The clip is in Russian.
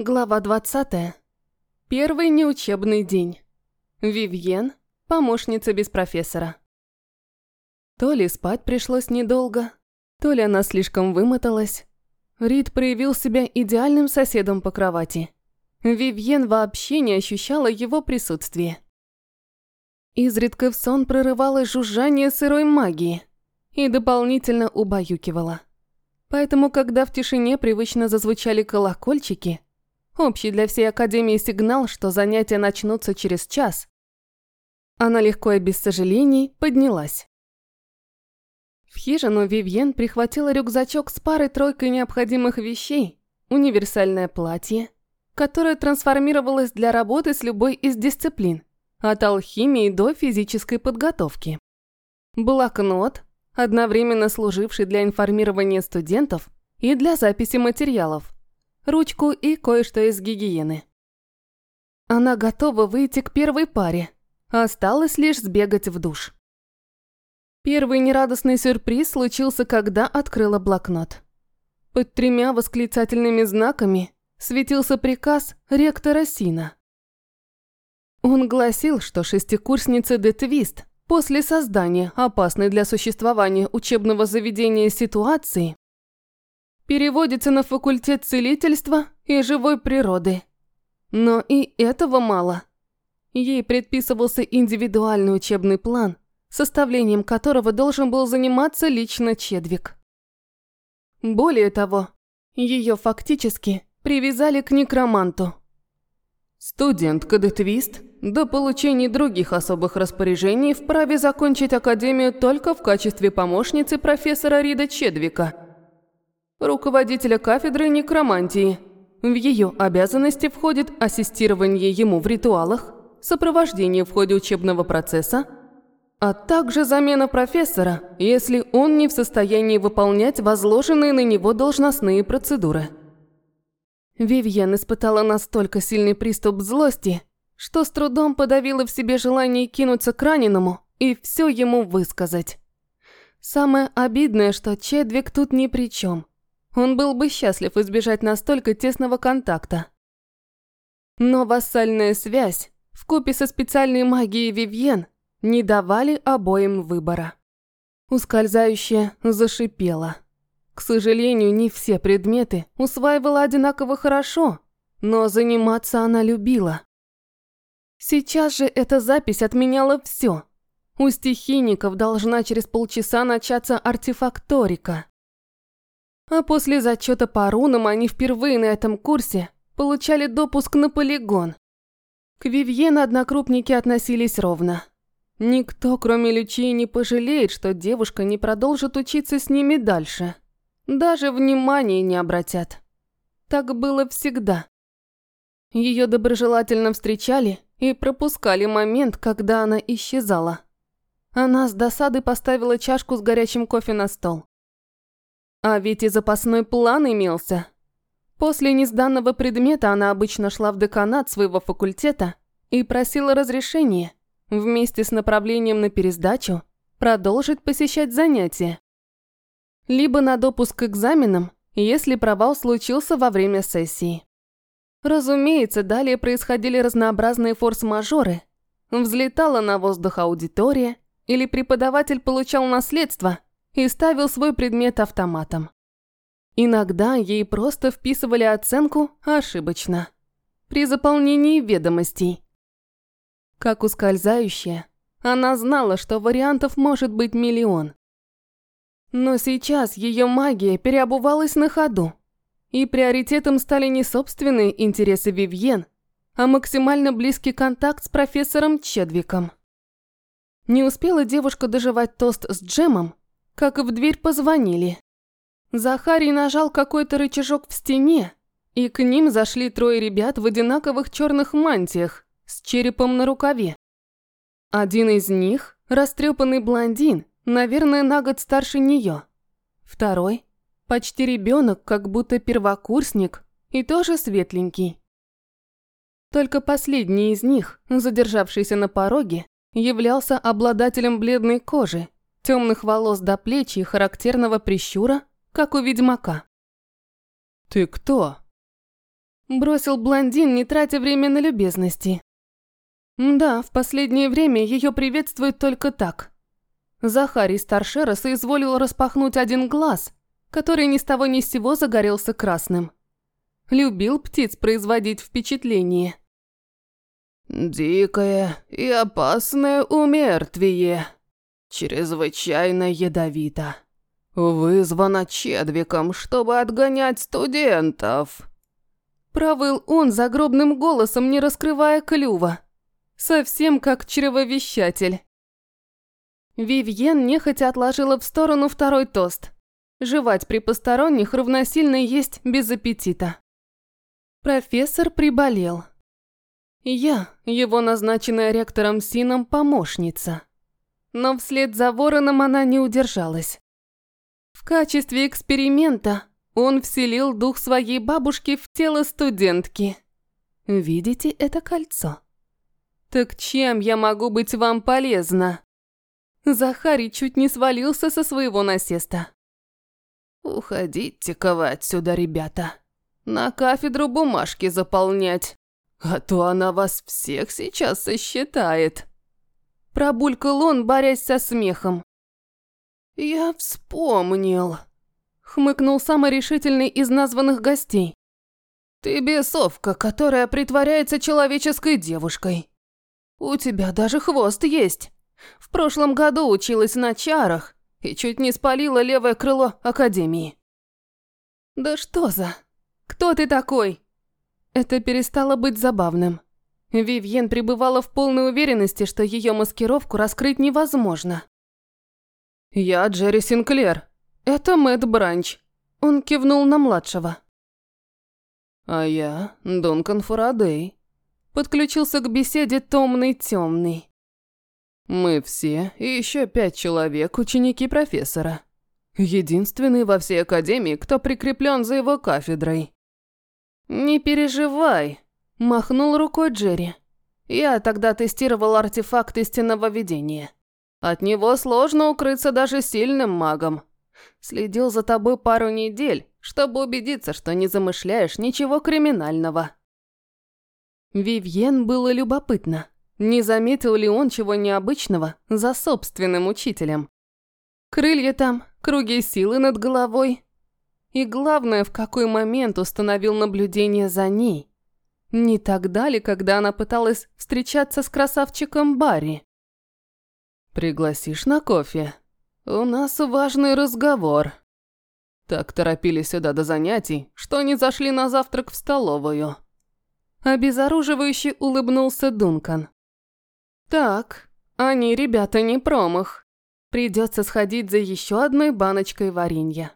Глава 20. Первый неучебный день. Вивьен, помощница без профессора. То ли спать пришлось недолго, то ли она слишком вымоталась. Рид проявил себя идеальным соседом по кровати. Вивьен вообще не ощущала его присутствия. Изредка в сон прорывалось жужжание сырой магии и дополнительно убаюкивало. Поэтому, когда в тишине привычно зазвучали колокольчики – Общий для всей Академии сигнал, что занятия начнутся через час. Она легко и без сожалений поднялась. В хижину Вивьен прихватила рюкзачок с парой-тройкой необходимых вещей, универсальное платье, которое трансформировалось для работы с любой из дисциплин, от алхимии до физической подготовки. Блокнот, одновременно служивший для информирования студентов и для записи материалов – ручку и кое-что из гигиены. Она готова выйти к первой паре. Осталось лишь сбегать в душ. Первый нерадостный сюрприз случился, когда открыла блокнот. Под тремя восклицательными знаками светился приказ ректора Сина. Он гласил, что шестикурсница Детвист после создания опасной для существования учебного заведения ситуации переводится на факультет целительства и живой природы. Но и этого мало. Ей предписывался индивидуальный учебный план, составлением которого должен был заниматься лично Чедвик. Более того, ее фактически привязали к некроманту. Студентка Детвист до получения других особых распоряжений вправе закончить академию только в качестве помощницы профессора Рида Чедвика – руководителя кафедры некромантии. В ее обязанности входит ассистирование ему в ритуалах, сопровождение в ходе учебного процесса, а также замена профессора, если он не в состоянии выполнять возложенные на него должностные процедуры. Вивьен испытала настолько сильный приступ злости, что с трудом подавила в себе желание кинуться к раненому и все ему высказать. Самое обидное, что Чедвик тут ни при чем. Он был бы счастлив избежать настолько тесного контакта. Но вассальная связь, вкупе со специальной магией Вивьен, не давали обоим выбора. Ускользающая зашипела. К сожалению, не все предметы усваивала одинаково хорошо, но заниматься она любила. Сейчас же эта запись отменяла все. У стихийников должна через полчаса начаться артефакторика. А после зачета по рунам они впервые на этом курсе получали допуск на полигон. К Вивьен однокрупники относились ровно. Никто, кроме Лючии, не пожалеет, что девушка не продолжит учиться с ними дальше. Даже внимания не обратят. Так было всегда. Ее доброжелательно встречали и пропускали момент, когда она исчезала. Она с досады поставила чашку с горячим кофе на стол. А ведь и запасной план имелся. После несданного предмета она обычно шла в деканат своего факультета и просила разрешения, вместе с направлением на пересдачу, продолжить посещать занятия. Либо на допуск к экзаменам, если провал случился во время сессии. Разумеется, далее происходили разнообразные форс-мажоры. Взлетала на воздух аудитория, или преподаватель получал наследство – и ставил свой предмет автоматом. Иногда ей просто вписывали оценку ошибочно. При заполнении ведомостей. Как ускользающая, она знала, что вариантов может быть миллион. Но сейчас ее магия переобувалась на ходу. И приоритетом стали не собственные интересы Вивьен, а максимально близкий контакт с профессором Чедвиком. Не успела девушка доживать тост с джемом, как в дверь позвонили. Захарий нажал какой-то рычажок в стене, и к ним зашли трое ребят в одинаковых черных мантиях с черепом на рукаве. Один из них – растрепанный блондин, наверное, на год старше нее. Второй – почти ребенок, как будто первокурсник, и тоже светленький. Только последний из них, задержавшийся на пороге, являлся обладателем бледной кожи темных волос до плеч и характерного прищура, как у ведьмака. «Ты кто?» Бросил блондин, не тратя время на любезности. Да, в последнее время ее приветствуют только так. Захарий Старшера соизволил распахнуть один глаз, который ни с того ни с сего загорелся красным. Любил птиц производить впечатление. «Дикое и опасное умертвие. Чрезвычайно ядовито. Вызвано Чедвиком, чтобы отгонять студентов». Провыл он загробным голосом, не раскрывая клюва. Совсем как чревовещатель. Вивьен нехотя отложила в сторону второй тост. Жевать при посторонних равносильно есть без аппетита. Профессор приболел. Я, его назначенная ректором Сином, помощница. Но вслед за вороном она не удержалась. В качестве эксперимента он вселил дух своей бабушки в тело студентки. Видите это кольцо? Так чем я могу быть вам полезна? Захарий чуть не свалился со своего насеста. «Уходите-ка вы отсюда, ребята. На кафедру бумажки заполнять. А то она вас всех сейчас сосчитает». Пробулькал он, борясь со смехом. «Я вспомнил», — хмыкнул самый решительный из названных гостей. «Ты бесовка, которая притворяется человеческой девушкой. У тебя даже хвост есть. В прошлом году училась на чарах и чуть не спалила левое крыло Академии». «Да что за... Кто ты такой?» Это перестало быть забавным. Вивьен пребывала в полной уверенности, что ее маскировку раскрыть невозможно. «Я Джерри Синклер. Это Мэтт Бранч». Он кивнул на младшего. «А я Дункан Фарадей», Подключился к беседе томный темный. Мы все и еще пять человек ученики профессора. Единственный во всей академии, кто прикреплен за его кафедрой. «Не переживай», – махнул рукой Джерри. «Я тогда тестировал артефакт истинного видения. От него сложно укрыться даже сильным магом. Следил за тобой пару недель, чтобы убедиться, что не замышляешь ничего криминального». Вивьен было любопытно, не заметил ли он чего необычного за собственным учителем. Крылья там, круги силы над головой. И главное, в какой момент установил наблюдение за ней. Не тогда ли, когда она пыталась встречаться с красавчиком Барри? «Пригласишь на кофе? У нас важный разговор». Так торопились сюда до занятий, что не зашли на завтрак в столовую. Обезоруживающе улыбнулся Дункан. Так, они, ребята, не промах. Придется сходить за еще одной баночкой варенья.